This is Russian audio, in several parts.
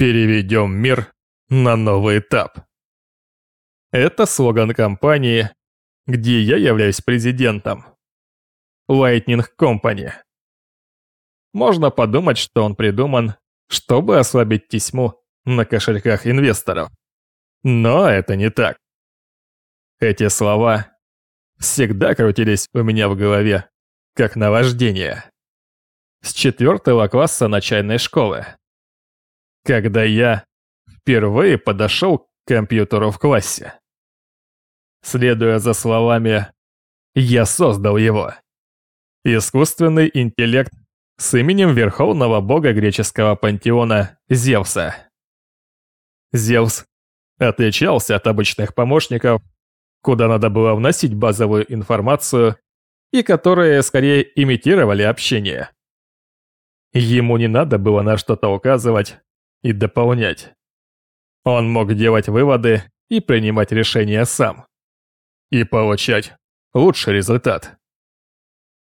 Переведем мир на новый этап. Это слоган компании, где я являюсь президентом. Lightning Company. Можно подумать, что он придуман, чтобы ослабить тесьму на кошельках инвесторов. Но это не так. Эти слова всегда крутились у меня в голове, как наваждение. С четвертого класса начальной школы когда я впервые подошел к компьютеру в классе. Следуя за словами «Я создал его». Искусственный интеллект с именем верховного бога греческого пантеона Зевса. Зевс отличался от обычных помощников, куда надо было вносить базовую информацию и которые скорее имитировали общение. Ему не надо было на что-то указывать, и дополнять. Он мог делать выводы и принимать решения сам. И получать лучший результат.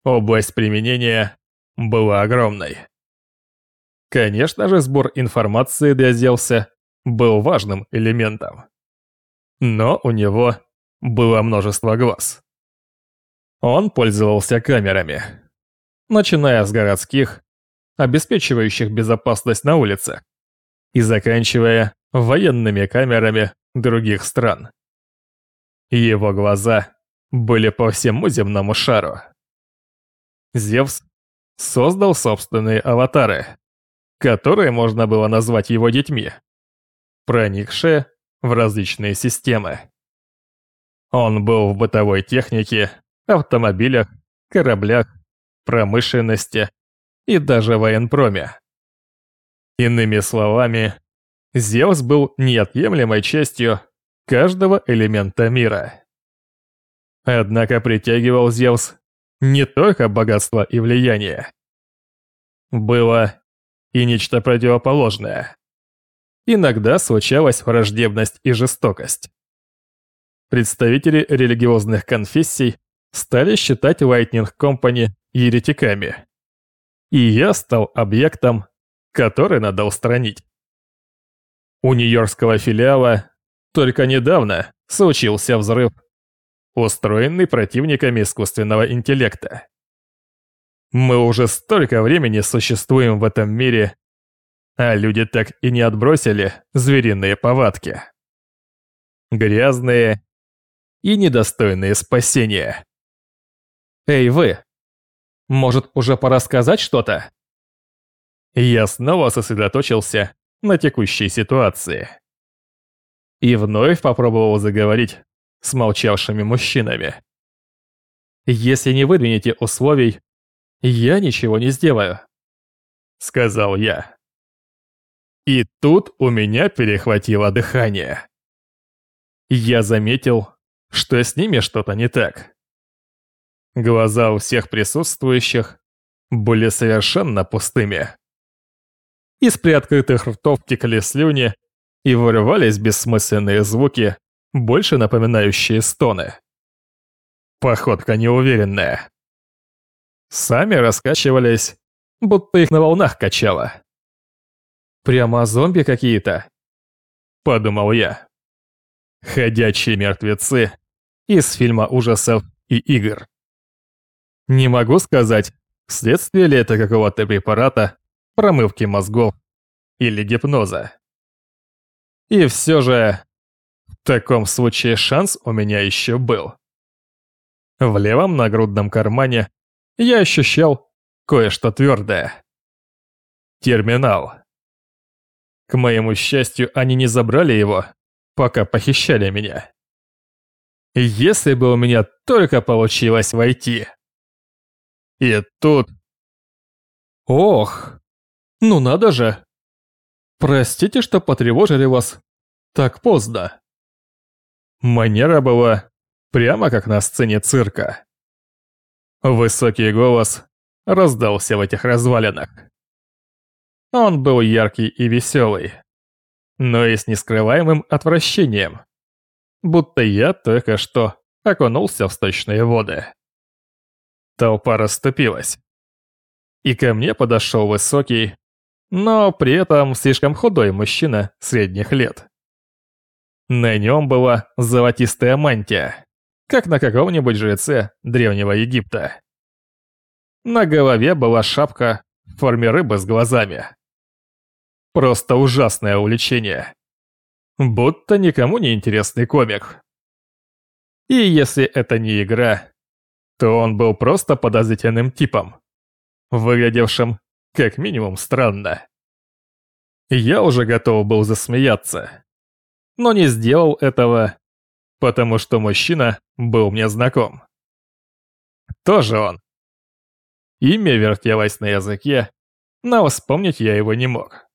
Область применения была огромной. Конечно же, сбор информации для Зевса был важным элементом. Но у него было множество глаз. Он пользовался камерами, начиная с городских, обеспечивающих безопасность на улицах, и заканчивая военными камерами других стран. Его глаза были по всему земному шару. Зевс создал собственные аватары, которые можно было назвать его детьми, проникшие в различные системы. Он был в бытовой технике, автомобилях, кораблях, промышленности и даже военпроме. Иными словами, Зевс был неотъемлемой частью каждого элемента мира. Однако притягивал Зевс не только богатство и влияние. Было и нечто противоположное. Иногда случалась враждебность и жестокость. Представители религиозных конфессий стали считать Lightning Company еретиками. И я стал объектом который надо устранить. У нью-йоркского филиала только недавно случился взрыв, устроенный противниками искусственного интеллекта. Мы уже столько времени существуем в этом мире, а люди так и не отбросили звериные повадки. Грязные и недостойные спасения. Эй вы, может уже пора сказать что-то? Я снова сосредоточился на текущей ситуации. И вновь попробовал заговорить с молчавшими мужчинами. «Если не выдвинете условий, я ничего не сделаю», — сказал я. И тут у меня перехватило дыхание. Я заметил, что с ними что-то не так. Глаза у всех присутствующих были совершенно пустыми. Из приоткрытых ртов текли слюни и вырывались бессмысленные звуки, больше напоминающие стоны. Походка неуверенная. Сами раскачивались, будто их на волнах качало. «Прямо зомби какие-то», — подумал я. Ходячие мертвецы из фильма ужасов и игр. Не могу сказать, следствие ли это какого-то препарата, промывки мозгов или гипноза. И все же, в таком случае шанс у меня еще был. В левом нагрудном кармане я ощущал кое-что твердое. Терминал. К моему счастью, они не забрали его, пока похищали меня. Если бы у меня только получилось войти. И тут... Ох, ну надо же. Простите, что потревожили вас так поздно. Манера была прямо как на сцене цирка. Высокий голос раздался в этих развалинах. Он был яркий и веселый, но и с нескрываемым отвращением, будто я только что окунулся в сточные воды. Толпа расступилась, и ко мне подошел высокий, но при этом слишком худой мужчина средних лет. На нем была золотистая мантия, как на каком-нибудь жреце Древнего Египта. На голове была шапка в форме рыбы с глазами. Просто ужасное увлечение. Будто никому не интересный комик. И если это не игра, то он был просто подозрительным типом, выглядевшим как минимум странно. Я уже готов был засмеяться, но не сделал этого, потому что мужчина был мне знаком. Кто же он? Имя вертелось на языке, но вспомнить я его не мог.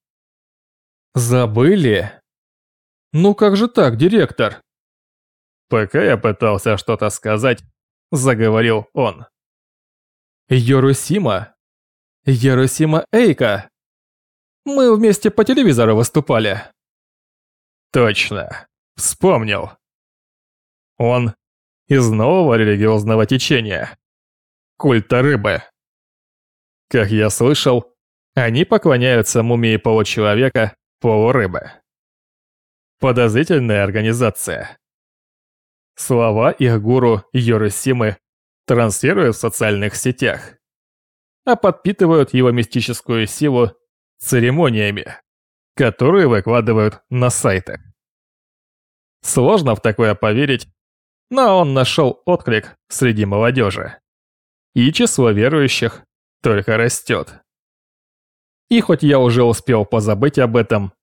Забыли? Ну как же так, директор? Пока я пытался что-то сказать, заговорил он. Йорусима? Йорусима Эйка? Мы вместе по телевизору выступали. Точно. Вспомнил. Он из нового религиозного течения. Культа рыбы. Как я слышал, они поклоняются мумии получеловека, полурыбы. Подозрительная организация. Слова их гуру Йоросимы транслируют в социальных сетях, а подпитывают его мистическую силу церемониями, которые выкладывают на сайтах. Сложно в такое поверить, но он нашел отклик среди молодежи. И число верующих только растет. И хоть я уже успел позабыть об этом,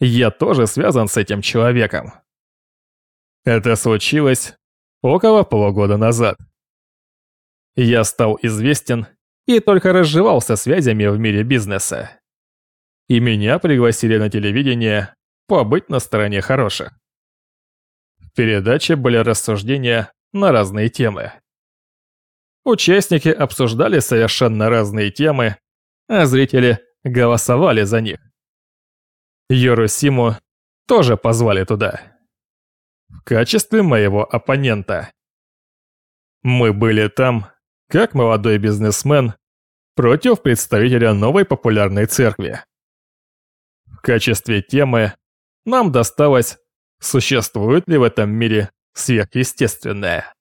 я тоже связан с этим человеком. Это случилось около полугода назад. Я стал известен и только разживался связями в мире бизнеса. И меня пригласили на телевидение побыть на стороне хороших. В передаче были рассуждения на разные темы. Участники обсуждали совершенно разные темы, а зрители голосовали за них. Йорусиму тоже позвали туда. В качестве моего оппонента. Мы были там, как молодой бизнесмен, против представителя новой популярной церкви. В качестве темы нам досталось, существует ли в этом мире сверхъестественное.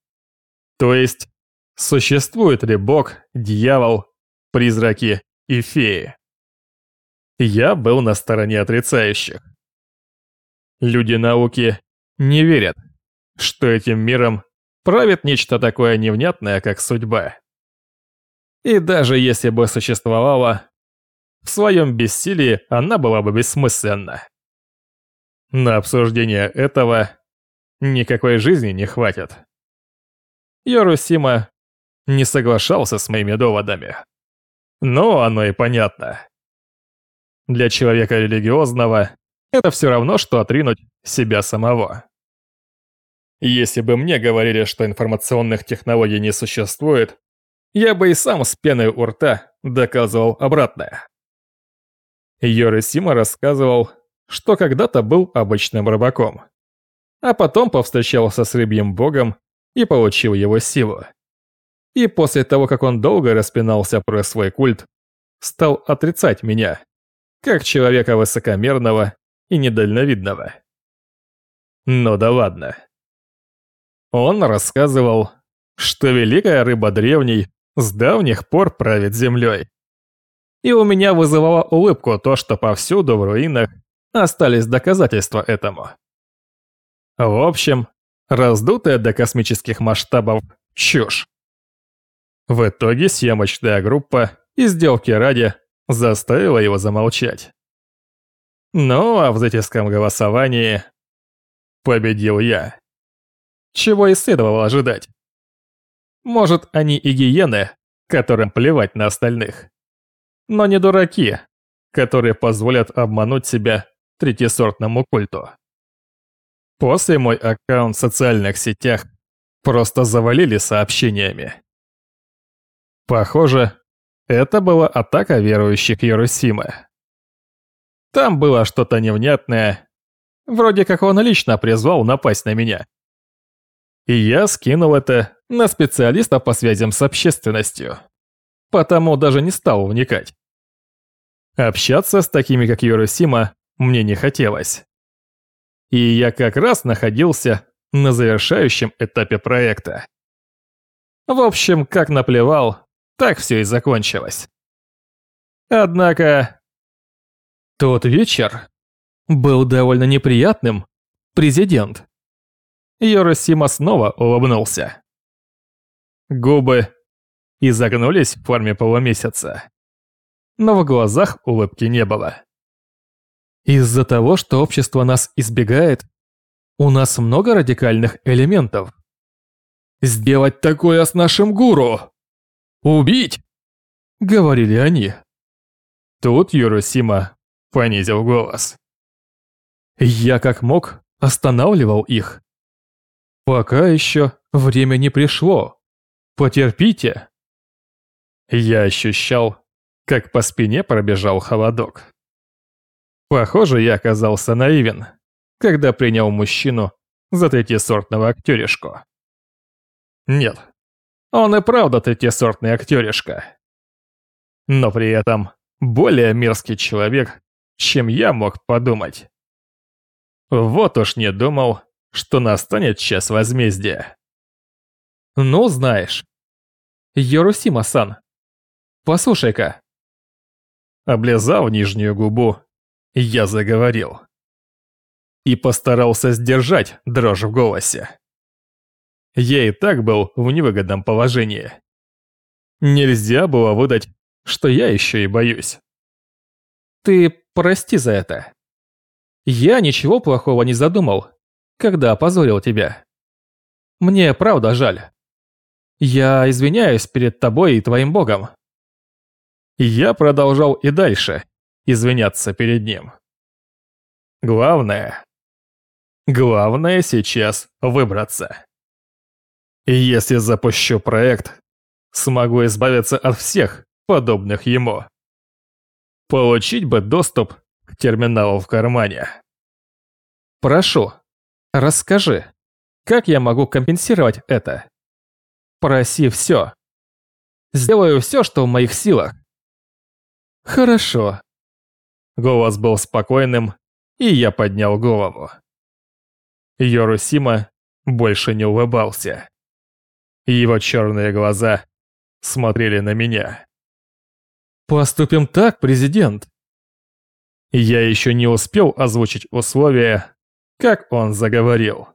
То есть, существует ли Бог, дьявол, призраки и феи. Я был на стороне отрицающих. Люди науки не верят, что этим миром правит нечто такое невнятное, как судьба. И даже если бы существовала, в своем бессилии она была бы бессмысленна. На обсуждение этого никакой жизни не хватит. Йорусима не соглашался с моими доводами. Но оно и понятно. Для человека религиозного это все равно, что отринуть себя самого. Если бы мне говорили, что информационных технологий не существует, я бы и сам с пеной у рта доказывал обратное. Йорисима рассказывал, что когда-то был обычным рыбаком, а потом повстречался с рыбьим богом и получил его силу. И после того, как он долго распинался про свой культ, стал отрицать меня, как человека высокомерного и недальновидного. Ну да ладно. Он рассказывал, что великая рыба древней с давних пор правит землей. И у меня вызывало улыбку то, что повсюду в руинах остались доказательства этому. В общем, раздутая до космических масштабов чушь. В итоге съемочная группа из сделки ради заставила его замолчать. Ну, а в зрительском голосовании победил я. Чего и следовало ожидать. Может, они и гиены, которым плевать на остальных. Но не дураки, которые позволят обмануть себя третьесортному культу. После мой аккаунт в социальных сетях просто завалили сообщениями. Похоже, это была атака верующих Ярусимы. Там было что-то невнятное, вроде как он лично призвал напасть на меня. И я скинул это на специалиста по связям с общественностью, потому даже не стал вникать. Общаться с такими, как Юросима, мне не хотелось. И я как раз находился на завершающем этапе проекта. В общем, как наплевал, так все и закончилось. Однако... Тот вечер был довольно неприятным, президент. Йоросима снова улыбнулся. Губы изогнулись в форме полумесяца, но в глазах улыбки не было. Из-за того, что общество нас избегает, у нас много радикальных элементов. «Сделать такое с нашим гуру! Убить!» — говорили они. Тут Юросима понизил голос. Я как мог останавливал их. Пока еще время не пришло. Потерпите. Я ощущал, как по спине пробежал холодок. Похоже, я оказался наивен, когда принял мужчину за третьесортного актеришку. Нет, он и правда третьесортный актеришка. Но при этом более мерзкий человек, чем я мог подумать. Вот уж не думал, что настанет час возмездия. Ну, знаешь. Йорусима-сан, послушай-ка. Облизав нижнюю губу, я заговорил. И постарался сдержать дрожь в голосе. Я и так был в невыгодном положении. Нельзя было выдать, что я еще и боюсь. Ты прости за это. Я ничего плохого не задумал, когда опозорил тебя. Мне правда жаль. Я извиняюсь перед тобой и твоим богом. Я продолжал и дальше извиняться перед ним. Главное... Главное сейчас выбраться. И если запущу проект, смогу избавиться от всех подобных ему. Получить бы доступ к терминалу в кармане. Прошу, расскажи, как я могу компенсировать это? Проси все. Сделаю все, что в моих силах. Хорошо. Голос был спокойным, и я поднял голову. Йорусима больше не улыбался. Его черные глаза смотрели на меня. «Поступим так, президент!» Я еще не успел озвучить условия, как он заговорил.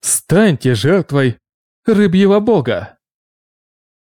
«Станьте жертвой рыбьего бога!»